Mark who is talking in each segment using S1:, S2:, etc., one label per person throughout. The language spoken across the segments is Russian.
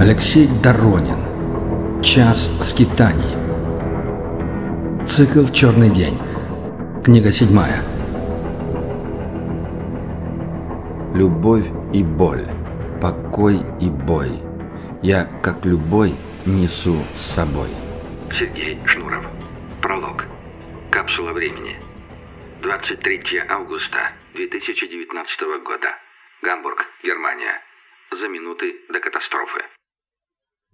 S1: Алексей Доронин. Час скитаний. Цикл «Черный день». Книга седьмая. Любовь и боль, покой и бой. Я, как любой, несу с собой.
S2: Сергей Шнуров. Пролог. Капсула времени. 23 августа 2019 года. Гамбург, Германия. За минуты до катастрофы.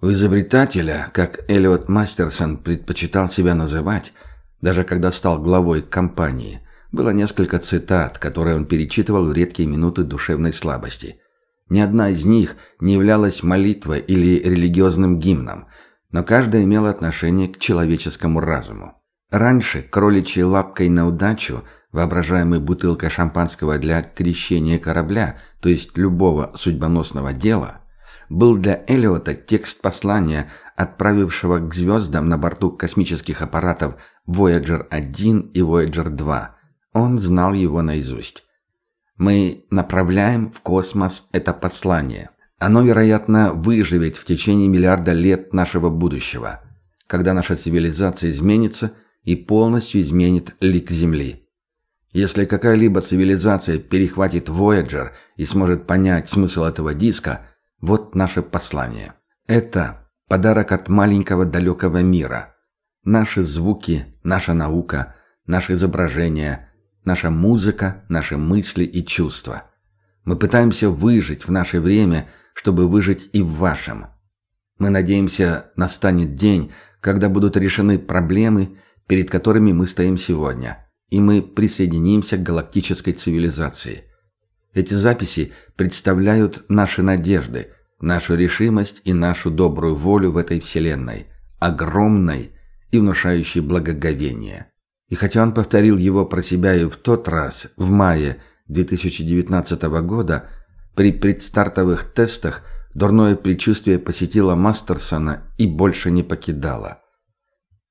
S1: У изобретателя, как Эллиот Мастерсон предпочитал себя называть, даже когда стал главой компании, было несколько цитат, которые он перечитывал в редкие минуты душевной слабости. Ни одна из них не являлась молитвой или религиозным гимном, но каждая имела отношение к человеческому разуму. Раньше кроличьей лапкой на удачу, воображаемой бутылкой шампанского для крещения корабля, то есть любого судьбоносного дела, был для Эллиота текст послания, отправившего к звездам на борту космических аппаратов Voyager 1 и Voyager 2. Он знал его наизусть. «Мы направляем в космос это послание. Оно, вероятно, выживет в течение миллиарда лет нашего будущего, когда наша цивилизация изменится и полностью изменит лик Земли». Если какая-либо цивилизация перехватит Voyager и сможет понять смысл этого диска, вот наше послание. Это подарок от маленького далекого мира. Наши звуки, наша наука, наши изображения, наша музыка, наши мысли и чувства. Мы пытаемся выжить в наше время, чтобы выжить и в вашем. Мы надеемся, настанет день, когда будут решены проблемы, перед которыми мы стоим сегодня, и мы присоединимся к галактической цивилизации. Эти записи представляют наши надежды, нашу решимость и нашу добрую волю в этой вселенной, огромной и внушающей благоговение. И хотя он повторил его про себя и в тот раз, в мае 2019 года, при предстартовых тестах дурное предчувствие посетило Мастерсона и больше не покидало.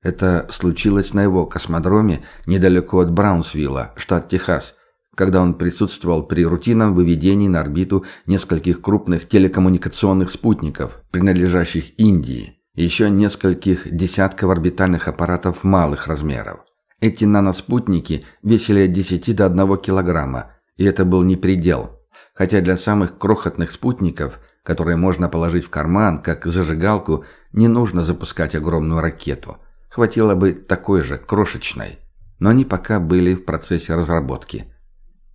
S1: Это случилось на его космодроме недалеко от Браунсвилла, штат Техас, когда он присутствовал при рутинном выведении на орбиту нескольких крупных телекоммуникационных спутников, принадлежащих Индии, и еще нескольких десятков орбитальных аппаратов малых размеров. Эти наноспутники весили от 10 до 1 килограмма, и это был не предел. Хотя для самых крохотных спутников, которые можно положить в карман, как зажигалку, не нужно запускать огромную ракету. Хватило бы такой же, крошечной. Но они пока были в процессе разработки.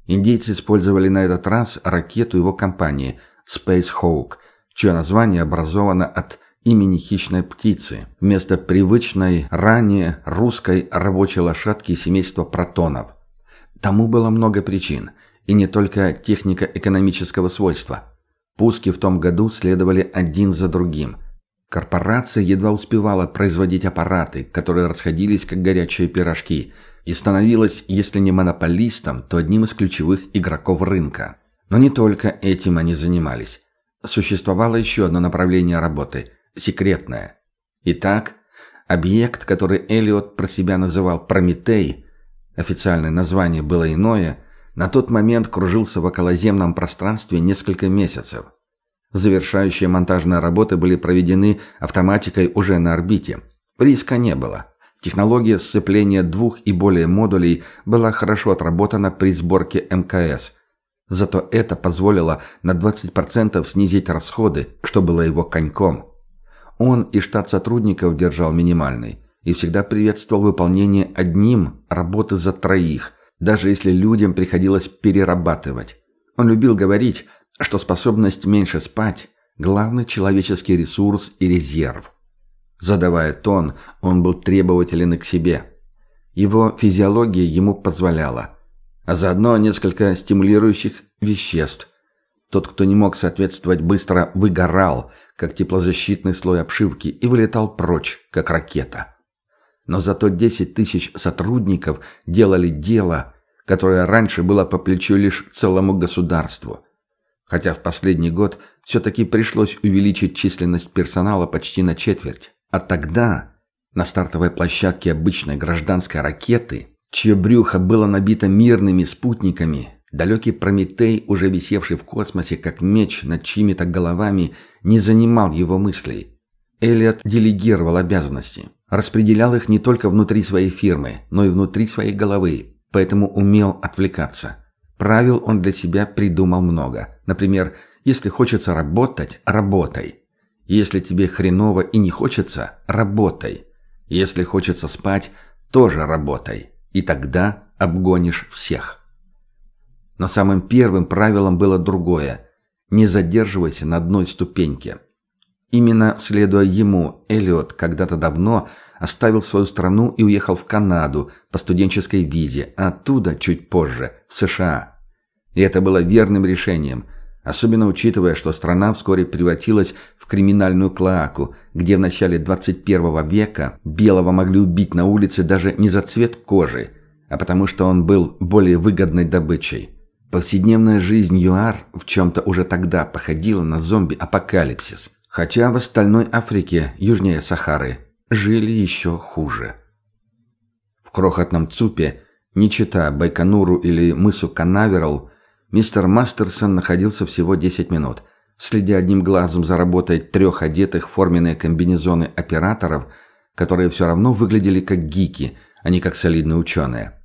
S1: Индейцы использовали на этот раз ракету его компании Space Hawk, чье название образовано от имени хищной птицы, вместо привычной ранее русской рабочей лошадки семейства протонов. Тому было много причин, и не только техника экономического свойства. Пуски в том году следовали один за другим. Корпорация едва успевала производить аппараты, которые расходились как горячие пирожки – и становилась, если не монополистом, то одним из ключевых игроков рынка. Но не только этим они занимались. Существовало еще одно направление работы – секретное. Итак, объект, который Эллиот про себя называл «Прометей», официальное название было иное, на тот момент кружился в околоземном пространстве несколько месяцев. Завершающие монтажные работы были проведены автоматикой уже на орбите. Риска не было. Технология сцепления двух и более модулей была хорошо отработана при сборке МКС. Зато это позволило на 20% снизить расходы, что было его коньком. Он и штат сотрудников держал минимальный и всегда приветствовал выполнение одним работы за троих, даже если людям приходилось перерабатывать. Он любил говорить, что способность меньше спать – главный человеческий ресурс и резерв. Задавая тон, он был требователен к себе. Его физиология ему позволяла. А заодно несколько стимулирующих веществ. Тот, кто не мог соответствовать, быстро выгорал, как теплозащитный слой обшивки, и вылетал прочь, как ракета. Но зато 10 тысяч сотрудников делали дело, которое раньше было по плечу лишь целому государству. Хотя в последний год все-таки пришлось увеличить численность персонала почти на четверть. А тогда, на стартовой площадке обычной гражданской ракеты, чье брюхо было набито мирными спутниками, Далекий Прометей, уже висевший в космосе, как меч над чьими-то головами, не занимал его мыслей. Элliot делегировал обязанности. Распределял их не только внутри своей фирмы, но и внутри своей головы, поэтому умел отвлекаться. Правил он для себя придумал много. Например, если хочется работать – работай. Если тебе хреново и не хочется – работай. Если хочется спать – тоже работай. И тогда обгонишь всех. Но самым первым правилом было другое – не задерживайся на одной ступеньке. Именно следуя ему, Эллиот когда-то давно оставил свою страну и уехал в Канаду по студенческой визе, а оттуда, чуть позже, в США. И это было верным решением, особенно учитывая, что страна вскоре превратилась в криминальную клоаку, где в начале 21 века белого могли убить на улице даже не за цвет кожи, а потому что он был более выгодной добычей. Повседневная жизнь ЮАР в чем-то уже тогда походила на зомби-апокалипсис. Хотя в остальной Африке, южнее Сахары, жили еще хуже. В крохотном ЦУПе, не чита Байконуру или мысу Канаверал, мистер Мастерсон находился всего 10 минут, следя одним глазом за работой трех одетых в форменные комбинезоны операторов, которые все равно выглядели как гики, а не как солидные ученые.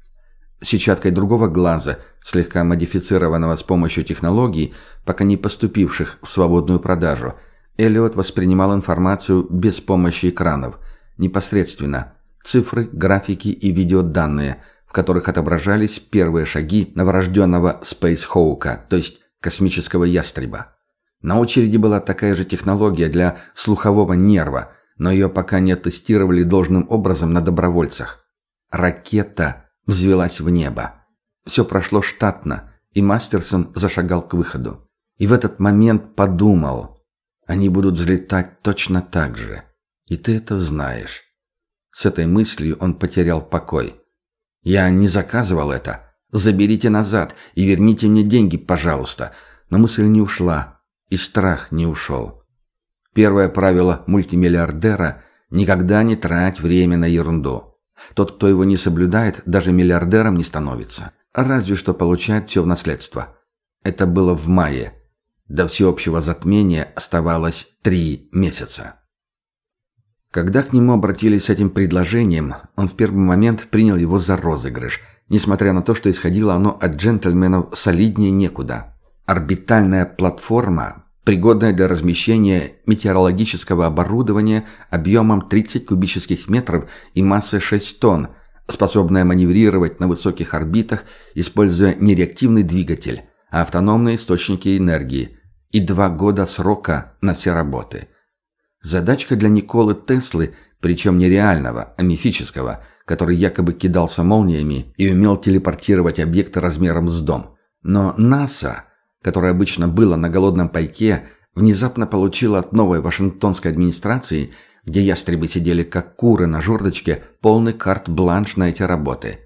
S1: Сетчаткой другого глаза, слегка модифицированного с помощью технологий, пока не поступивших в свободную продажу, Эллиот воспринимал информацию без помощи экранов, непосредственно. Цифры, графики и видеоданные, в которых отображались первые шаги новорожденного Hawk, то есть космического ястреба. На очереди была такая же технология для слухового нерва, но ее пока не тестировали должным образом на добровольцах. Ракета взвелась в небо. Все прошло штатно, и Мастерсон зашагал к выходу. И в этот момент подумал, они будут взлетать точно так же. И ты это знаешь. С этой мыслью он потерял покой. Я не заказывал это. Заберите назад и верните мне деньги, пожалуйста. Но мысль не ушла, и страх не ушел. Первое правило мультимиллиардера – никогда не трать время на ерунду. Тот, кто его не соблюдает, даже миллиардером не становится. Разве что получает все в наследство. Это было в мае. До всеобщего затмения оставалось три месяца. Когда к нему обратились с этим предложением, он в первый момент принял его за розыгрыш, несмотря на то, что исходило оно от джентльменов солиднее некуда. Орбитальная платформа пригодная для размещения метеорологического оборудования объемом 30 кубических метров и массой 6 тонн, способная маневрировать на высоких орбитах, используя не реактивный двигатель, а автономные источники энергии, и два года срока на все работы. Задачка для Николы Теслы, причем не реального, а мифического, который якобы кидался молниями и умел телепортировать объекты размером с дом. Но НАСА которое обычно было на голодном пайке, внезапно получило от новой вашингтонской администрации, где ястребы сидели как куры на жердочке, полный карт-бланш на эти работы.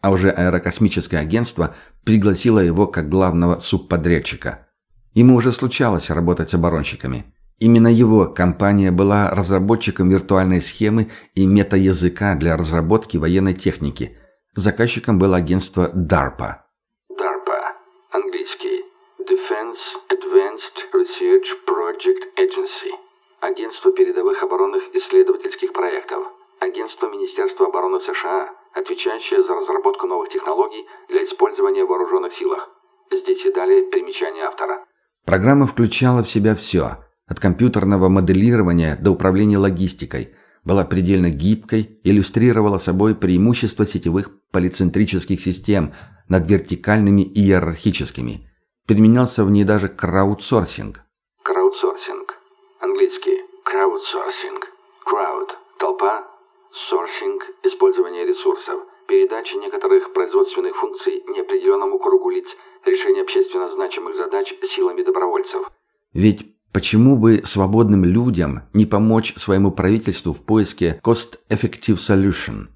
S1: А уже аэрокосмическое агентство пригласило его как главного субподрядчика. Ему уже случалось работать с оборонщиками. Именно его компания была разработчиком виртуальной схемы и метаязыка для разработки военной техники. Заказчиком было агентство DARPA.
S2: DARPA. Английский. Defense Advanced Research Project Agency. Агентство передовых оборонных исследовательских проектов. Агентство Министерства обороны США, отвечающее за разработку новых технологий для использования в вооруженных силах. Здесь и далее примечание автора.
S1: Программа включала в себя все, от компьютерного моделирования до управления логистикой, была предельно гибкой, иллюстрировала собой преимущества сетевых полицентрических систем над вертикальными и иерархическими – Применялся в ней даже краудсорсинг.
S2: Краудсорсинг. Английский. Crowdsourcing. Crowd. Толпа. Sourcing. Использование ресурсов. Передача некоторых производственных функций неопределенному кругу лиц. Решение общественно значимых задач силами добровольцев.
S1: Ведь почему бы свободным людям не помочь своему правительству в поиске cost-effective solution?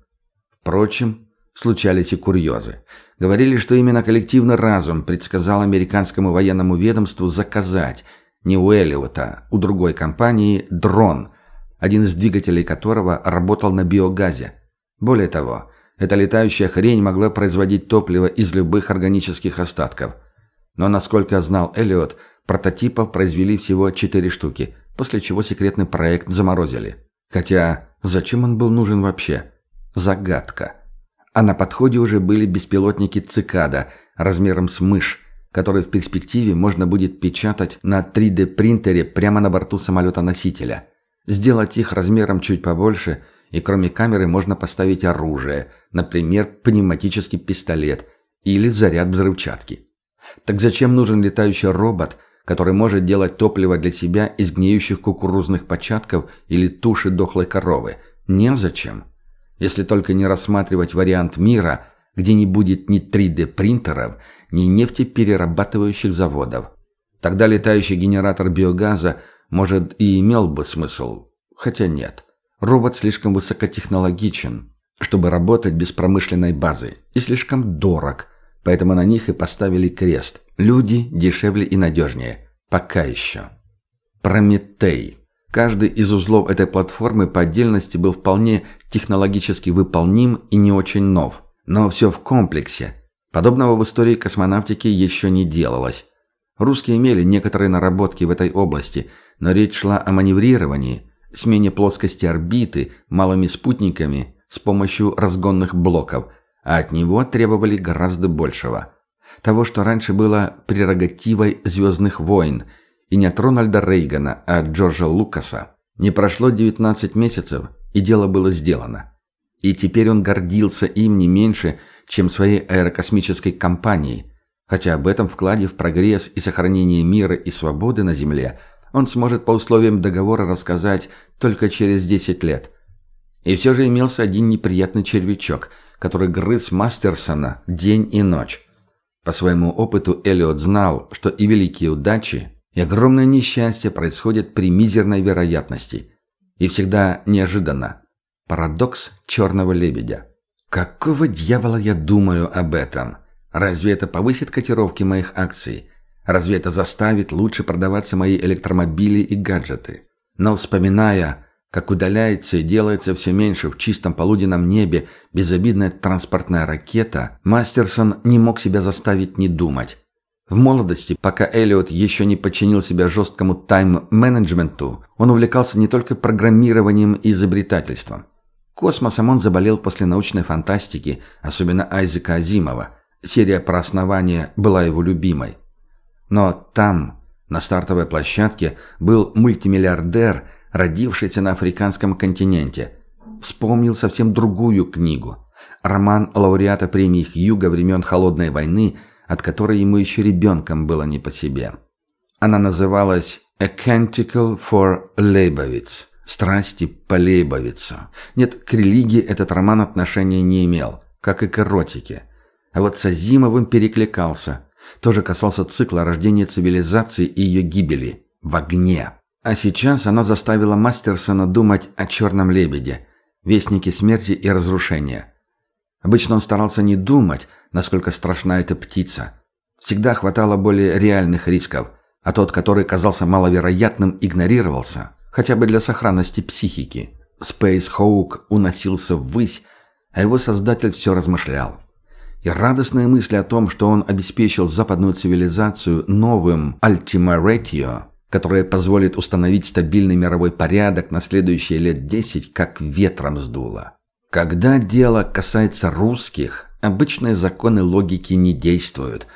S1: Впрочем, случались и курьезы. Говорили, что именно коллективный разум предсказал американскому военному ведомству заказать не у Эллиота, у другой компании дрон, один из двигателей которого работал на биогазе. Более того, Эта летающая хрень могла производить топливо из любых органических остатков. Но, насколько знал Эллиот, прототипов произвели всего четыре штуки, после чего секретный проект заморозили. Хотя, зачем он был нужен вообще? Загадка. А на подходе уже были беспилотники «Цикада» размером с мышь, которые в перспективе можно будет печатать на 3D-принтере прямо на борту самолета-носителя. Сделать их размером чуть побольше, и кроме камеры можно поставить оружие, например, пневматический пистолет или заряд взрывчатки. Так зачем нужен летающий робот, который может делать топливо для себя из гниющих кукурузных початков или туши дохлой коровы? Незачем. Если только не рассматривать вариант мира, где не будет ни 3D-принтеров, ни нефтеперерабатывающих заводов. Тогда летающий генератор биогаза, может, и имел бы смысл. Хотя нет. Робот слишком высокотехнологичен, чтобы работать без промышленной базы, и слишком дорог, поэтому на них и поставили крест. Люди дешевле и надежнее. Пока еще. Прометей. Каждый из узлов этой платформы по отдельности был вполне технологически выполним и не очень нов. Но все в комплексе – Подобного в истории космонавтики еще не делалось. Русские имели некоторые наработки в этой области, но речь шла о маневрировании, смене плоскости орбиты малыми спутниками с помощью разгонных блоков, а от него требовали гораздо большего. Того, что раньше было прерогативой «Звездных войн», и не от Рональда Рейгана, а от Джорджа Лукаса. Не прошло 19 месяцев, и дело было сделано. И теперь он гордился им не меньше, чем своей аэрокосмической компанией, хотя об этом вкладе в прогресс и сохранение мира и свободы на Земле он сможет по условиям договора рассказать только через 10 лет. И все же имелся один неприятный червячок, который грыз Мастерсона день и ночь. По своему опыту Эллиот знал, что и великие удачи, и огромное несчастье происходят при мизерной вероятности. И всегда неожиданно. Парадокс черного лебедя. Какого дьявола я думаю об этом? Разве это повысит котировки моих акций? Разве это заставит лучше продаваться мои электромобили и гаджеты? Но вспоминая, как удаляется и делается все меньше в чистом полуденном небе безобидная транспортная ракета, Мастерсон не мог себя заставить не думать. В молодости, пока Эллиот еще не подчинил себя жесткому тайм-менеджменту, он увлекался не только программированием и изобретательством. Космосом он заболел после научной фантастики, особенно Айзека Азимова. Серия про основание была его любимой. Но там, на стартовой площадке, был мультимиллиардер, родившийся на африканском континенте. Вспомнил совсем другую книгу. Роман лауреата премии Хьюга времен Холодной войны, от которой ему еще ребенком было не по себе. Она называлась «A Canticle for Leibowitz» страсти по Лейбовицу. Нет, к религии этот роман отношения не имел, как и к эротике. А вот с Азимовым перекликался. Тоже касался цикла рождения цивилизации и ее гибели. В огне. А сейчас она заставила Мастерсона думать о «Черном лебеде», вестнике смерти и разрушения. Обычно он старался не думать, насколько страшна эта птица. Всегда хватало более реальных рисков, а тот, который казался маловероятным, игнорировался хотя бы для сохранности психики. Space Hawk уносился ввысь, а его создатель все размышлял. И радостные мысли о том, что он обеспечил западную цивилизацию новым Ultima Ratio, которое позволит установить стабильный мировой порядок на следующие лет десять, как ветром сдуло. Когда дело касается русских, обычные законы логики не действуют.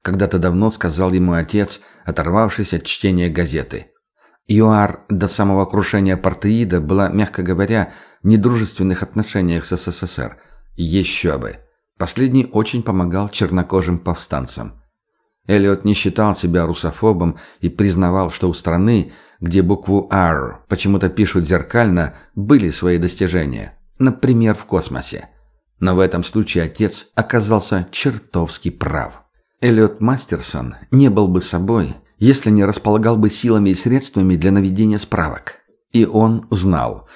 S1: Когда-то давно сказал ему отец, оторвавшись от чтения газеты – ЮАР до самого крушения партеида была, мягко говоря, в недружественных отношениях с СССР. Еще бы. Последний очень помогал чернокожим повстанцам. Эллиот не считал себя русофобом и признавал, что у страны, где букву «R» почему-то пишут зеркально, были свои достижения. Например, в космосе. Но в этом случае отец оказался чертовски прав. Эллиот Мастерсон не был бы собой, если не располагал бы силами и средствами для наведения справок. И он знал.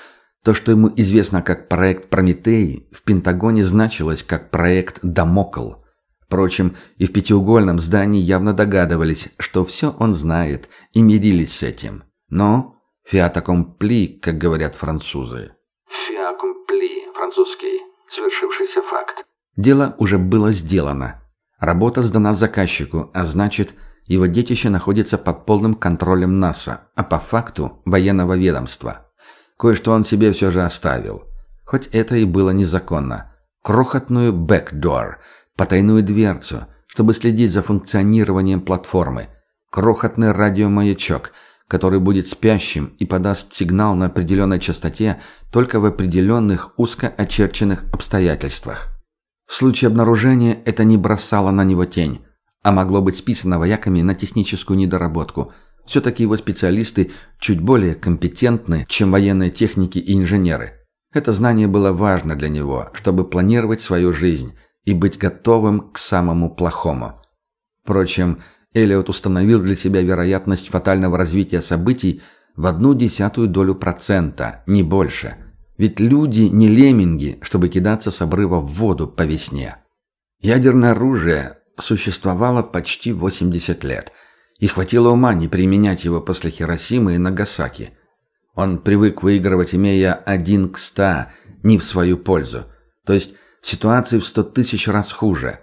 S1: То, что ему известно как проект «Прометей», в Пентагоне значилось как проект «Дамокл». Впрочем, и в пятиугольном здании явно догадывались, что все он знает, и мирились с этим. Но «фиат аккомпли», как говорят французы.
S2: «Фиат аккомпли», французский. Свершившийся факт.
S1: Дело уже было сделано. Работа сдана заказчику, а значит, его детище находится под полным контролем НАСА, а по факту военного ведомства. Кое-что он себе все же оставил. Хоть это и было незаконно. Крохотную бэкдор, потайную дверцу, чтобы следить за функционированием платформы. Крохотный радиомаячок, который будет спящим и подаст сигнал на определенной частоте только в определенных узко очерченных обстоятельствах. В случае обнаружения это не бросало на него тень, а могло быть списано вояками на техническую недоработку. Все-таки его специалисты чуть более компетентны, чем военные техники и инженеры. Это знание было важно для него, чтобы планировать свою жизнь и быть готовым к самому плохому. Впрочем, Эллиот установил для себя вероятность фатального развития событий в одну десятую долю процента, не больше – ведь люди не лемминги, чтобы кидаться с обрыва в воду по весне. Ядерное оружие существовало почти 80 лет, и хватило ума не применять его после Хиросимы и Нагасаки. Он привык выигрывать, имея один к ста, не в свою пользу, то есть ситуации в сто тысяч раз хуже.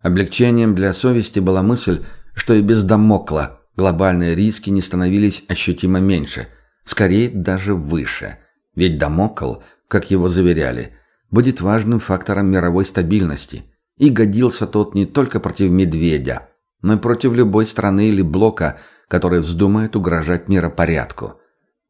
S1: Облегчением для совести была мысль, что и без Дамокла глобальные риски не становились ощутимо меньше, скорее даже выше – ведь Дамокл, как его заверяли, будет важным фактором мировой стабильности. И годился тот не только против медведя, но и против любой страны или блока, который вздумает угрожать миропорядку.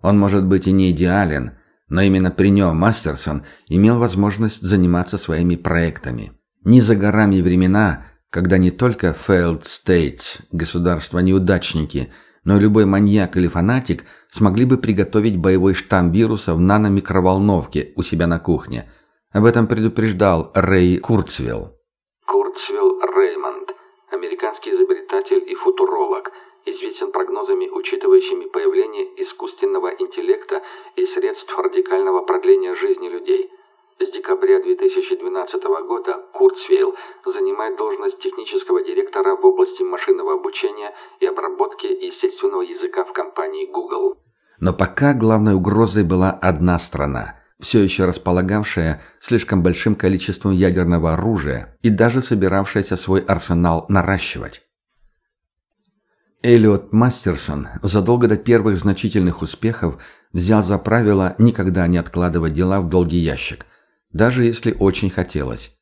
S1: Он может быть и не идеален, но именно при нем Мастерсон имел возможность заниматься своими проектами. Не за горами времена, когда не только failed states, государства-неудачники – но любой маньяк или фанатик смогли бы приготовить боевой штамм вируса в наномикроволновке у себя на кухне. Об этом предупреждал Рэй Курцвейл.
S2: Курцвейл Реймонд, американский изобретатель и футуролог, известен прогнозами, учитывающими появление искусственного интеллекта и средств радикального продления жизни людей – с декабря 2012 года Курцвейл занимает должность технического директора в области машинного обучения и обработки естественного языка в компании Google.
S1: Но пока главной угрозой была одна страна, все еще располагавшая слишком большим количеством ядерного оружия и даже собиравшаяся свой арсенал наращивать. Эллиот Мастерсон задолго до первых значительных успехов взял за правило никогда не откладывать дела в долгий ящик – даже если очень хотелось.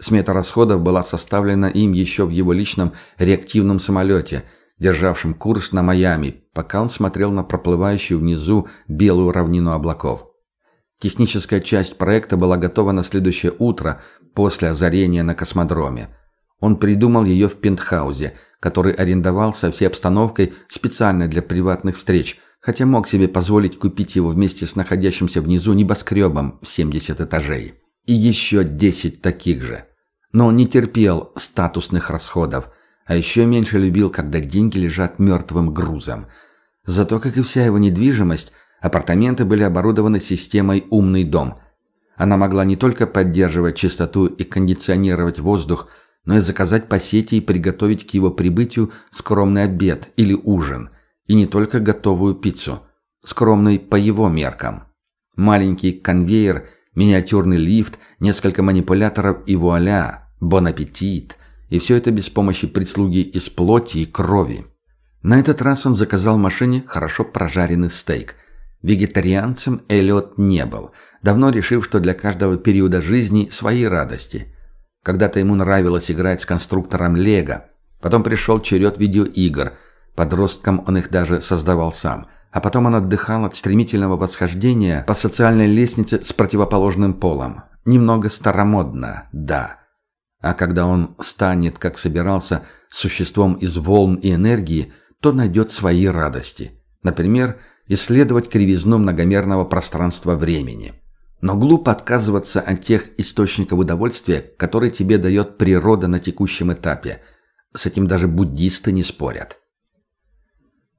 S1: Смета расходов была составлена им еще в его личном реактивном самолете, державшем курс на Майами, пока он смотрел на проплывающую внизу белую равнину облаков. Техническая часть проекта была готова на следующее утро после озарения на космодроме. Он придумал ее в пентхаузе, который арендовал со всей обстановкой специально для приватных встреч, хотя мог себе позволить купить его вместе с находящимся внизу небоскребом в 70 этажей. И еще 10 таких же. Но он не терпел статусных расходов, а еще меньше любил, когда деньги лежат мертвым грузом. Зато, как и вся его недвижимость, апартаменты были оборудованы системой «Умный дом». Она могла не только поддерживать чистоту и кондиционировать воздух, но и заказать по сети и приготовить к его прибытию скромный обед или ужин – и не только готовую пиццу, скромный по его меркам. Маленький конвейер, миниатюрный лифт, несколько манипуляторов и вуаля, бон аппетит. И все это без помощи прислуги из плоти и крови. На этот раз он заказал машине хорошо прожаренный стейк. Вегетарианцем Эллиот не был, давно решив, что для каждого периода жизни свои радости. Когда-то ему нравилось играть с конструктором Лего. Потом пришел черед видеоигр – Подростком он их даже создавал сам. А потом он отдыхал от стремительного восхождения по социальной лестнице с противоположным полом. Немного старомодно, да. А когда он станет, как собирался, существом из волн и энергии, то найдет свои радости. Например, исследовать кривизну многомерного пространства времени. Но глупо отказываться от тех источников удовольствия, которые тебе дает природа на текущем этапе. С этим даже буддисты не спорят.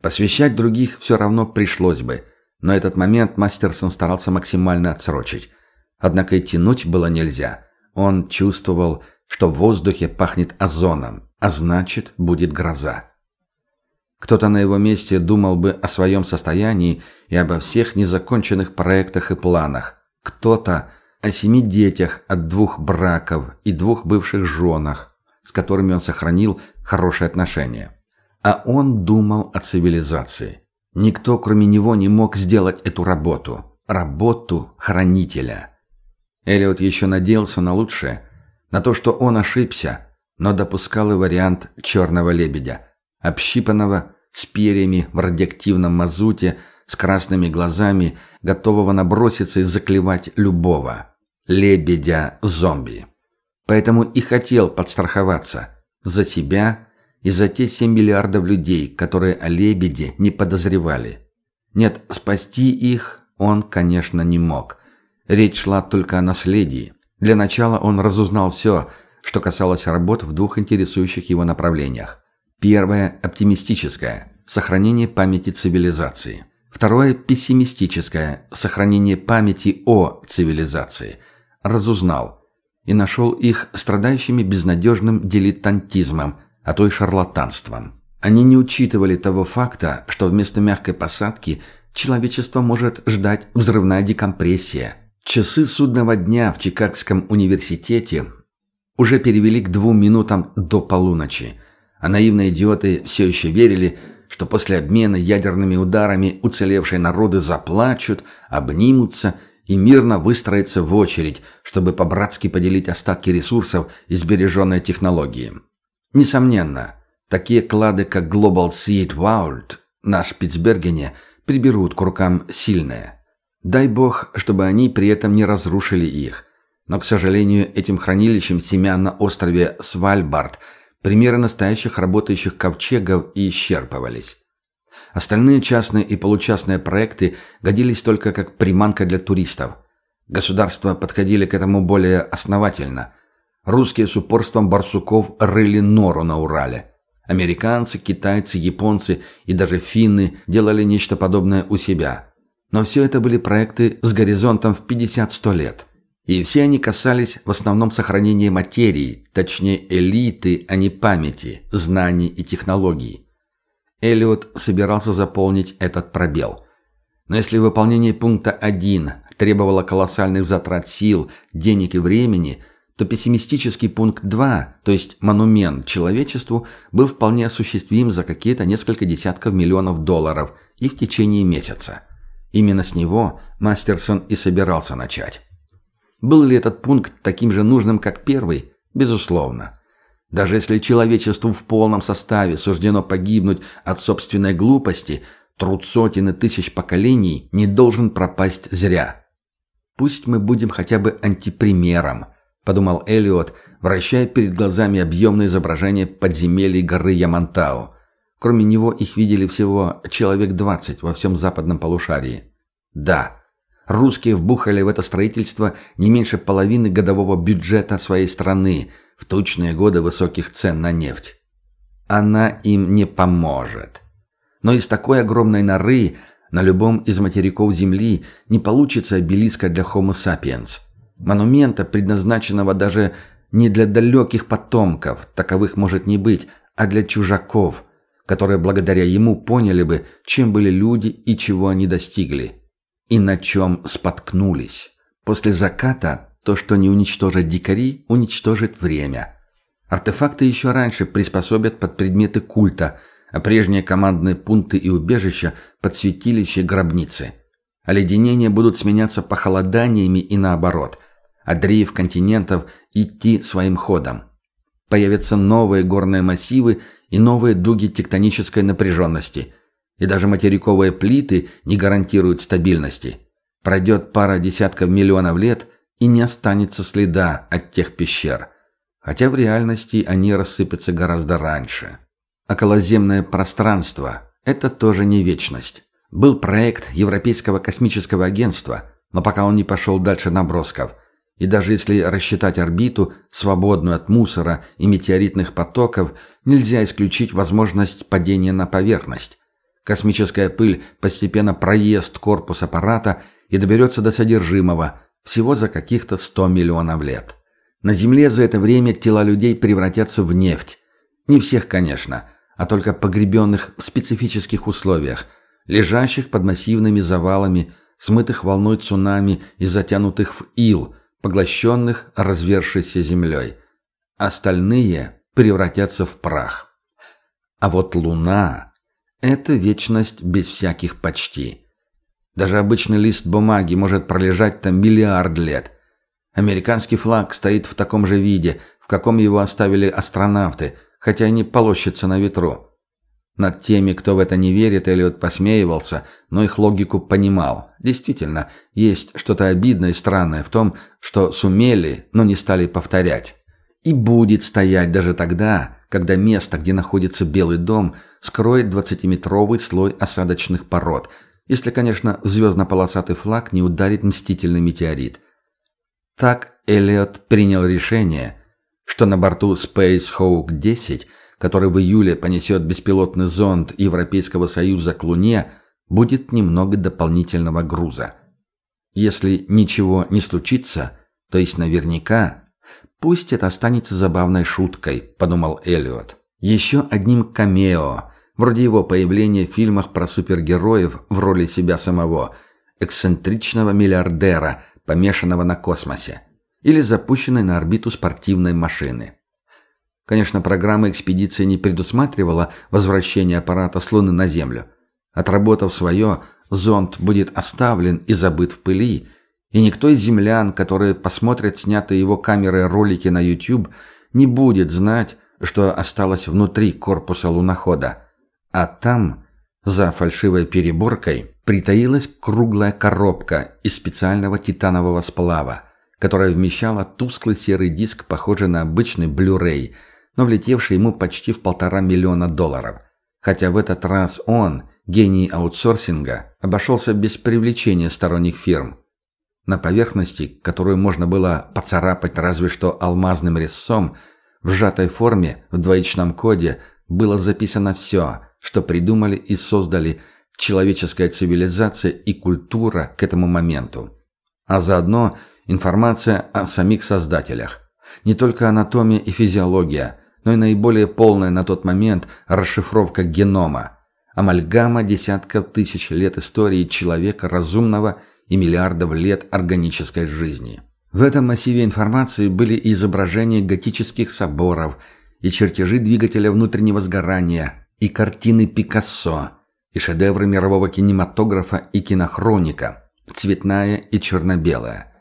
S1: Посвящать других все равно пришлось бы, но этот момент Мастерсон старался максимально отсрочить. Однако и тянуть было нельзя. Он чувствовал, что в воздухе пахнет озоном, а значит, будет гроза. Кто-то на его месте думал бы о своем состоянии и обо всех незаконченных проектах и планах. Кто-то, о семи детях от двух браков и двух бывших женах, с которыми он сохранил хорошие отношения. А он думал о цивилизации. Никто, кроме него, не мог сделать эту работу. Работу хранителя. Эллиот еще надеялся на лучшее, на то, что он ошибся, но допускал и вариант черного лебедя, общипанного с перьями в радиоактивном мазуте, с красными глазами, готового наброситься и заклевать любого. Лебедя-зомби. Поэтому и хотел подстраховаться. За себя и за те 7 миллиардов людей, которые о лебеде не подозревали. Нет, спасти их он, конечно, не мог. Речь шла только о наследии. Для начала он разузнал все, что касалось работ в двух интересующих его направлениях. Первое – оптимистическое – сохранение памяти цивилизации. Второе – пессимистическое – сохранение памяти о цивилизации. Разузнал. И нашел их страдающими безнадежным дилетантизмом, а то и шарлатанством. Они не учитывали того факта, что вместо мягкой посадки человечество может ждать взрывная декомпрессия. Часы судного дня в Чикагском университете уже перевели к двум минутам до полуночи, а наивные идиоты все еще верили, что после обмена ядерными ударами уцелевшие народы заплачут, обнимутся и мирно выстроятся в очередь, чтобы по-братски поделить остатки ресурсов и сбереженные технологии. Несомненно, такие клады, как Global Seed World на Шпицбергене, приберут к рукам сильные. Дай бог, чтобы они при этом не разрушили их. Но, к сожалению, этим хранилищем семян на острове Свальбард примеры настоящих работающих ковчегов и исчерпывались. Остальные частные и получастные проекты годились только как приманка для туристов. Государства подходили к этому более основательно. Русские с упорством барсуков рыли нору на Урале – Американцы, китайцы, японцы и даже финны делали нечто подобное у себя. Но все это были проекты с горизонтом в 50-100 лет. И все они касались в основном сохранения материи, точнее элиты, а не памяти, знаний и технологий. Эллиот собирался заполнить этот пробел. Но если выполнение пункта 1 требовало колоссальных затрат сил, денег и времени – то пессимистический пункт 2, то есть монумент человечеству, был вполне осуществим за какие-то несколько десятков миллионов долларов и в течение месяца. Именно с него Мастерсон и собирался начать. Был ли этот пункт таким же нужным, как первый? Безусловно. Даже если человечеству в полном составе суждено погибнуть от собственной глупости, труд сотен и тысяч поколений не должен пропасть зря. Пусть мы будем хотя бы антипримером – подумал Элиот, вращая перед глазами объемное изображение подземелий горы Ямантау. Кроме него их видели всего человек двадцать во всем западном полушарии. Да, русские вбухали в это строительство не меньше половины годового бюджета своей страны в тучные годы высоких цен на нефть. Она им не поможет. Но из такой огромной норы на любом из материков Земли не получится обелиска для Homo sapiens – Монумента, предназначенного даже не для далеких потомков, таковых может не быть, а для чужаков, которые благодаря ему поняли бы, чем были люди и чего они достигли. И на чем споткнулись. После заката то, что не уничтожит дикари, уничтожит время. Артефакты еще раньше приспособят под предметы культа, а прежние командные пункты и убежища под святилище гробницы. Оледенения будут сменяться похолоданиями и наоборот – а дрейф континентов идти своим ходом. Появятся новые горные массивы и новые дуги тектонической напряженности. И даже материковые плиты не гарантируют стабильности. Пройдет пара десятков миллионов лет и не останется следа от тех пещер. Хотя в реальности они рассыпятся гораздо раньше. Околоземное пространство – это тоже не вечность. Был проект Европейского космического агентства, но пока он не пошел дальше набросков – и даже если рассчитать орбиту, свободную от мусора и метеоритных потоков, нельзя исключить возможность падения на поверхность. Космическая пыль постепенно проест корпус аппарата и доберется до содержимого всего за каких-то 100 миллионов лет. На Земле за это время тела людей превратятся в нефть. Не всех, конечно, а только погребенных в специфических условиях, лежащих под массивными завалами, смытых волной цунами и затянутых в ил – поглощенных развершейся землей. Остальные превратятся в прах. А вот Луна — это вечность без всяких почти. Даже обычный лист бумаги может пролежать там миллиард лет. Американский флаг стоит в таком же виде, в каком его оставили астронавты, хотя и не полощется на ветру. Над теми, кто в это не верит, Эллиот посмеивался, но их логику понимал. Действительно, есть что-то обидное и странное в том, что сумели, но не стали повторять. И будет стоять даже тогда, когда место, где находится Белый дом, скроет 20-метровый слой осадочных пород, если, конечно, звездно-полосатый флаг не ударит мстительный метеорит. Так Эллиот принял решение, что на борту Space Hawk 10 – который в июле понесет беспилотный зонд Европейского Союза к Луне, будет немного дополнительного груза. Если ничего не случится, то есть наверняка, пусть это останется забавной шуткой, подумал Эллиот. Еще одним камео, вроде его появления в фильмах про супергероев в роли себя самого, эксцентричного миллиардера, помешанного на космосе, или запущенной на орбиту спортивной машины. Конечно, программа экспедиции не предусматривала возвращение аппарата с Луны на Землю. Отработав свое, зонд будет оставлен и забыт в пыли, и никто из землян, которые посмотрят снятые его камерой ролики на YouTube, не будет знать, что осталось внутри корпуса лунохода. А там, за фальшивой переборкой, притаилась круглая коробка из специального титанового сплава, которая вмещала тусклый серый диск, похожий на обычный Blu-ray – но влетевший ему почти в полтора миллиона долларов. Хотя в этот раз он, гений аутсорсинга, обошелся без привлечения сторонних фирм. На поверхности, которую можно было поцарапать разве что алмазным резцом, в сжатой форме, в двоичном коде, было записано все, что придумали и создали человеческая цивилизация и культура к этому моменту. А заодно информация о самих создателях. Не только анатомия и физиология – но и наиболее полная на тот момент расшифровка генома. Амальгама десятков тысяч лет истории человека разумного и миллиардов лет органической жизни. В этом массиве информации были изображения готических соборов, и чертежи двигателя внутреннего сгорания, и картины Пикассо, и шедевры мирового кинематографа и кинохроника, цветная и черно-белая.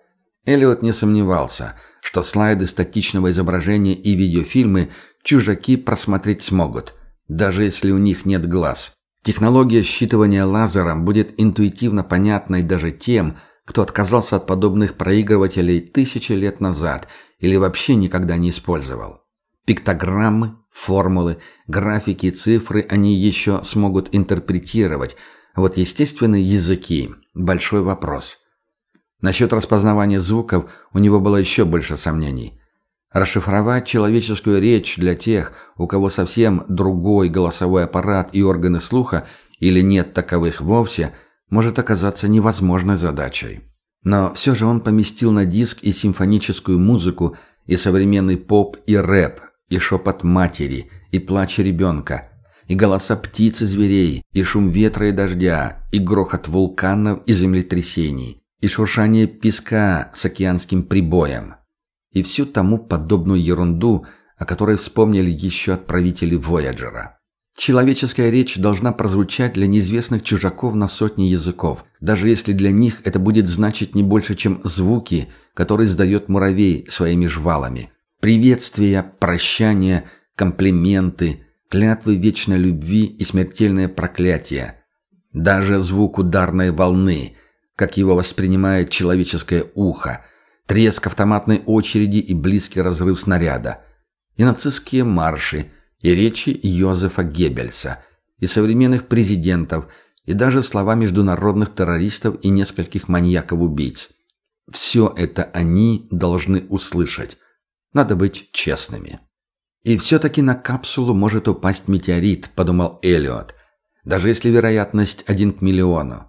S1: Эллиот не сомневался, что слайды статичного изображения и видеофильмы чужаки просмотреть смогут, даже если у них нет глаз. Технология считывания лазером будет интуитивно понятной даже тем, кто отказался от подобных проигрывателей тысячи лет назад или вообще никогда не использовал. Пиктограммы, формулы, графики, цифры они еще смогут интерпретировать, вот естественные языки – большой вопрос. Насчет распознавания звуков у него было еще больше сомнений – Расшифровать человеческую речь для тех, у кого совсем другой голосовой аппарат и органы слуха, или нет таковых вовсе, может оказаться невозможной задачей. Но все же он поместил на диск и симфоническую музыку, и современный поп, и рэп, и шепот матери, и плач ребенка, и голоса птиц и зверей, и шум ветра и дождя, и грохот вулканов и землетрясений, и шуршание песка с океанским прибоем, и всю тому подобную ерунду, о которой вспомнили еще отправители Вояджера. Человеческая речь должна прозвучать для неизвестных чужаков на сотни языков, даже если для них это будет значить не больше, чем звуки, которые издает муравей своими жвалами. Приветствия, прощания, комплименты, клятвы вечной любви и смертельное проклятие. Даже звук ударной волны, как его воспринимает человеческое ухо – треск автоматной очереди и близкий разрыв снаряда, и нацистские марши, и речи Йозефа Геббельса, и современных президентов, и даже слова международных террористов и нескольких маньяков-убийц. Все это они должны услышать. Надо быть честными. «И все-таки на капсулу может упасть метеорит», — подумал Эллиот. «Даже если вероятность один к миллиону.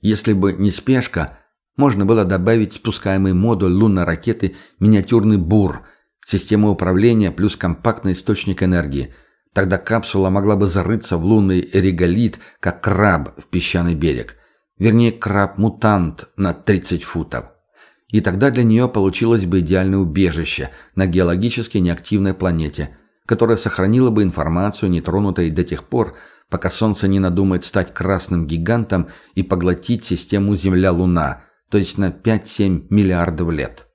S1: Если бы не спешка, можно было добавить спускаемый модуль лунной ракеты миниатюрный бур, система управления плюс компактный источник энергии. Тогда капсула могла бы зарыться в лунный реголит, как краб в песчаный берег. Вернее, краб-мутант на 30 футов. И тогда для нее получилось бы идеальное убежище на геологически неактивной планете, которая сохранила бы информацию, нетронутой до тех пор, пока Солнце не надумает стать красным гигантом и поглотить систему Земля-Луна, то есть на 5-7 миллиардов лет.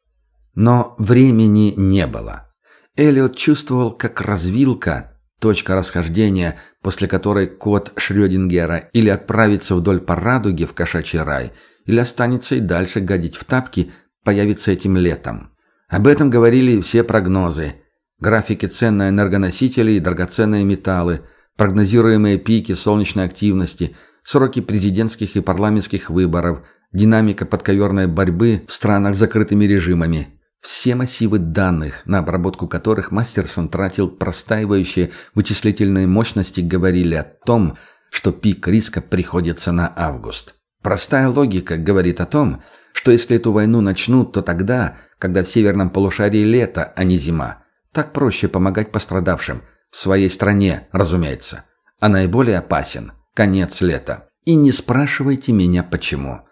S1: Но времени не было. Эллиот чувствовал, как развилка, точка расхождения, после которой кот Шрёдингера или отправится вдоль по в кошачий рай, или останется и дальше гадить в тапки, появится этим летом. Об этом говорили все прогнозы. Графики цен на энергоносители и драгоценные металлы, прогнозируемые пики солнечной активности, сроки президентских и парламентских выборов, динамика подковерной борьбы в странах с закрытыми режимами – все массивы данных, на обработку которых Мастерсон тратил простаивающие вычислительные мощности, говорили о том, что пик риска приходится на август. Простая логика говорит о том, что если эту войну начнут, то тогда, когда в северном полушарии лето, а не зима. Так проще помогать пострадавшим. В своей стране, разумеется. А наиболее опасен – конец лета. И не спрашивайте меня почему.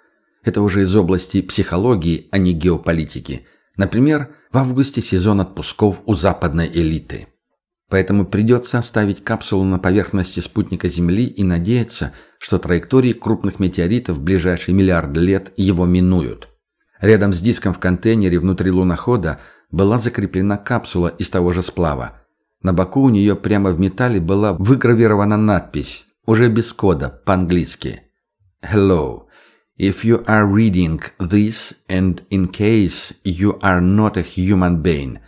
S1: Это уже из области психологии, а не геополитики – Например, в августе сезон отпусков у западной элиты. Поэтому придется оставить капсулу на поверхности спутника Земли и надеяться, что траектории крупных метеоритов в ближайшие миллиарды лет его минуют. Рядом с диском в контейнере внутри лунохода была закреплена капсула из того же сплава. На боку у нее прямо в металле была выгравирована надпись, уже без кода, по-английски. «Hello. If you are reading this and in case you are not a human being,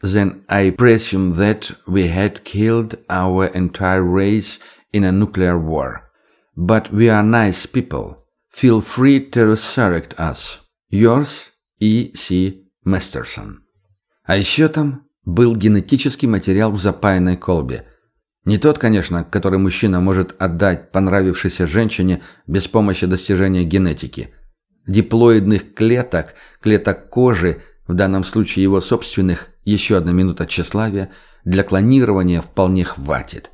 S1: then I presume that we had killed our entire race in a nuclear war. But we are nice people. Feel free to resurrect us. Yours, E. C. Masterson. А еще там был генетический материал в запаянной колбе – Не тот, конечно, который мужчина может отдать понравившейся женщине без помощи достижения генетики. Диплоидных клеток, клеток кожи, в данном случае его собственных, еще одна минута тщеславия, для клонирования вполне хватит.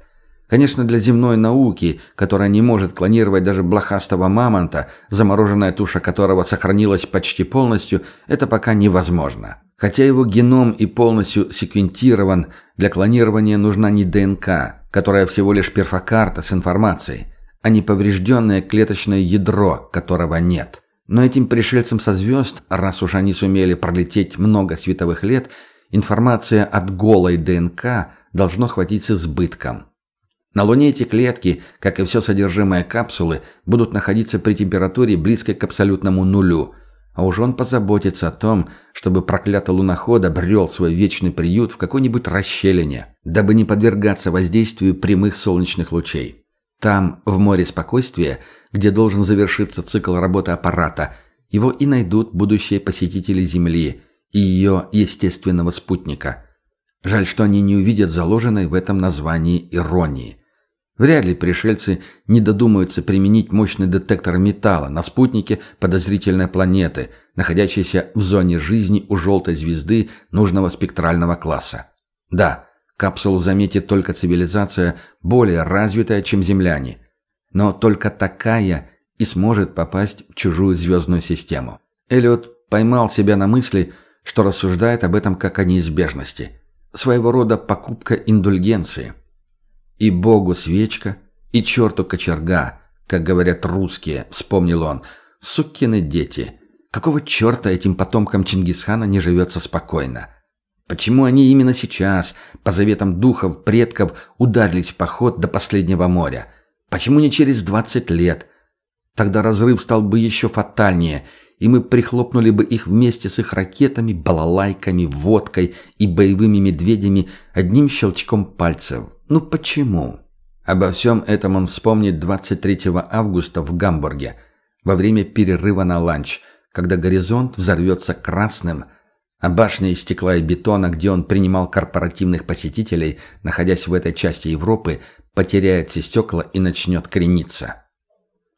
S1: Конечно, для земной науки, которая не может клонировать даже блохастого мамонта, замороженная туша которого сохранилась почти полностью, это пока невозможно. Хотя его геном и полностью секвентирован, для клонирования нужна не ДНК, которая всего лишь перфокарта с информацией, а не поврежденное клеточное ядро, которого нет. Но этим пришельцам со звезд, раз уж они сумели пролететь много световых лет, информация от голой ДНК должно хватить с избытком. На Луне эти клетки, как и все содержимое капсулы, будут находиться при температуре близкой к абсолютному нулю, а уж он позаботится о том, чтобы проклятый луноход обрел свой вечный приют в какой-нибудь расщелине, дабы не подвергаться воздействию прямых солнечных лучей. Там, в море спокойствия, где должен завершиться цикл работы аппарата, его и найдут будущие посетители Земли и ее естественного спутника. Жаль, что они не увидят заложенной в этом названии иронии. Вряд ли пришельцы не додумаются применить мощный детектор металла на спутнике подозрительной планеты, находящейся в зоне жизни у желтой звезды нужного спектрального класса. Да, капсулу заметит только цивилизация более развитая, чем земляне. Но только такая и сможет попасть в чужую звездную систему. Эллиот поймал себя на мысли, что рассуждает об этом как о неизбежности. Своего рода покупка индульгенции. И богу свечка, и черту кочерга, как говорят русские, вспомнил он. Сукины дети. Какого черта этим потомкам Чингисхана не живется спокойно? Почему они именно сейчас, по заветам духов, предков, ударились в поход до последнего моря? Почему не через 20 лет? Тогда разрыв стал бы еще фатальнее, и мы прихлопнули бы их вместе с их ракетами, балалайками, водкой и боевыми медведями одним щелчком пальцев. Ну почему? Обо всем этом он вспомнит 23 августа в Гамбурге, во время перерыва на ланч, когда горизонт взорвется красным, а башня из стекла и бетона, где он принимал корпоративных посетителей, находясь в этой части Европы, потеряет все стекла и начнет крениться.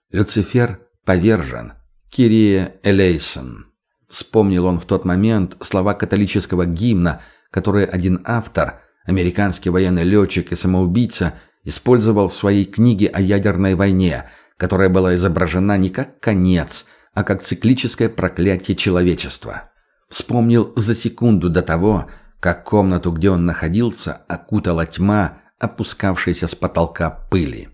S1: Люцифер повержен. Кирия Элейсон. Вспомнил он в тот момент слова католического гимна, которые один автор – Американский военный летчик и самоубийца использовал в своей книге о ядерной войне, которая была изображена не как конец, а как циклическое проклятие человечества. Вспомнил за секунду до того, как комнату, где он находился, окутала тьма, опускавшаяся с потолка пыли.